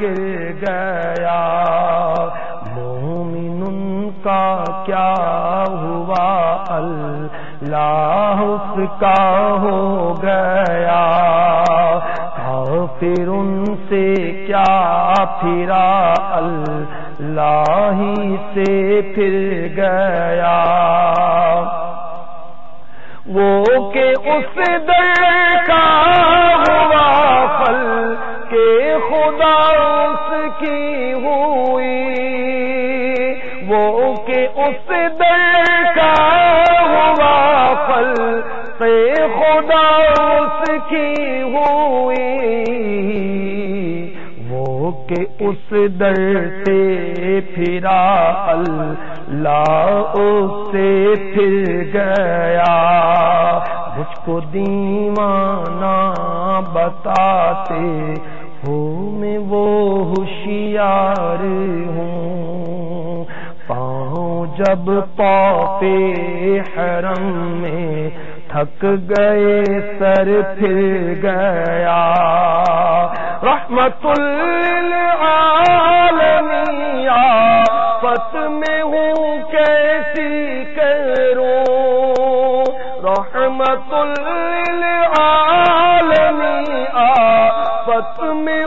گر گیا۔ مومن ان کا کیا ہوا؟ اللہ اس کا ہو گیا۔ پھر ان سے کیا پھرا؟ اللہ ہی سے پھر گیا۔ وہ کہ اس در کا ہوا پل خدا اس کی ہوئی۔ وہ کہ اس در سے پھرا اللہ اس سے پھر گیا۔ مجھ کو دیوانہ بتاتے ہو میں وہ ہوشیار ہوں۔ پاؤں جب پاپے حرم میں تھک گئے سر پھر گیا۔ رحمت پت میں ہوں کیسی کروں؟ رحمت پت میں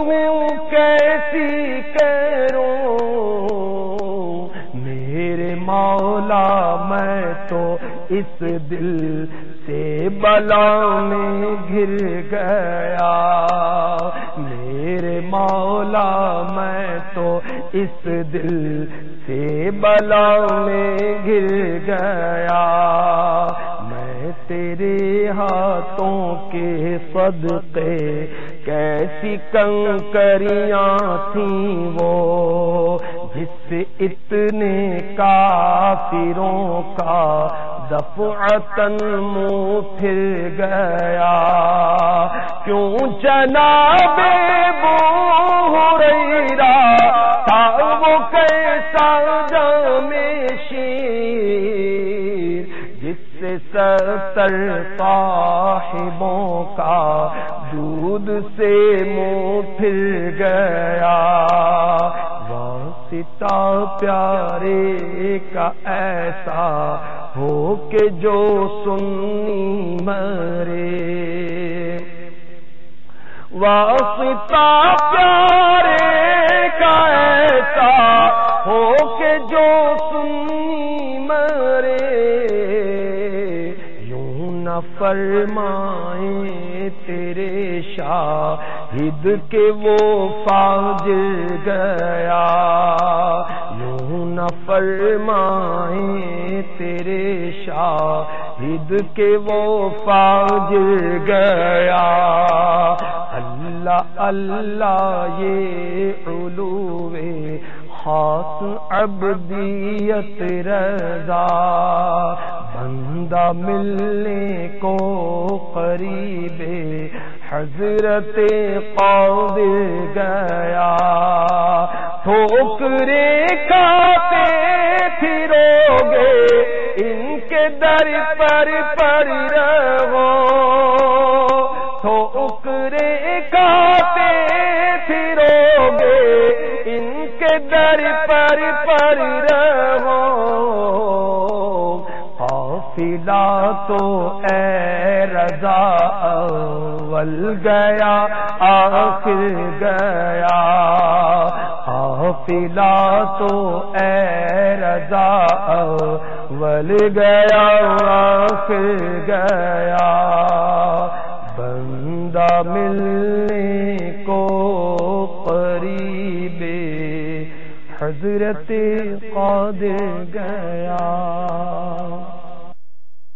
میں تو اس دل سے بلا میں گر گیا۔ میرے مولا، میں تو اس دل سے بلا میں گر گیا۔ میں تیرے ہاتھوں کے صدقے کیسی کنکریاں تھیں وہ، جس سے اتنے کافروں کا دفعتن منہ پھر گیا۔ کیوں جناب صاحبوں کا دودھ سے منہ پھر گیا۔ واسطہ پیارے کا ایسا ہو کہ جو سنی مرے۔ واسطہ پیارے یوں نہ فرمائے تیرے شاہد کے وہ فاجر گیا۔ یوں نہ فرمائے تیرے شاہد کے وہ فاجر گیا۔ اللہ اللہ یہ علوے خاص ابدیت رضا۔ ملنے کو قریب حضرت قادر گیا۔ ٹھوکرے کھاتے پھرو گے ان کے در قافلہ تو اے رضا، اول گیا، آخر گیا۔ قافلہ تو اے رضا، اول گیا، آخر گیا۔ بندہ ملنے کو قریب حضرت قادر گیا۔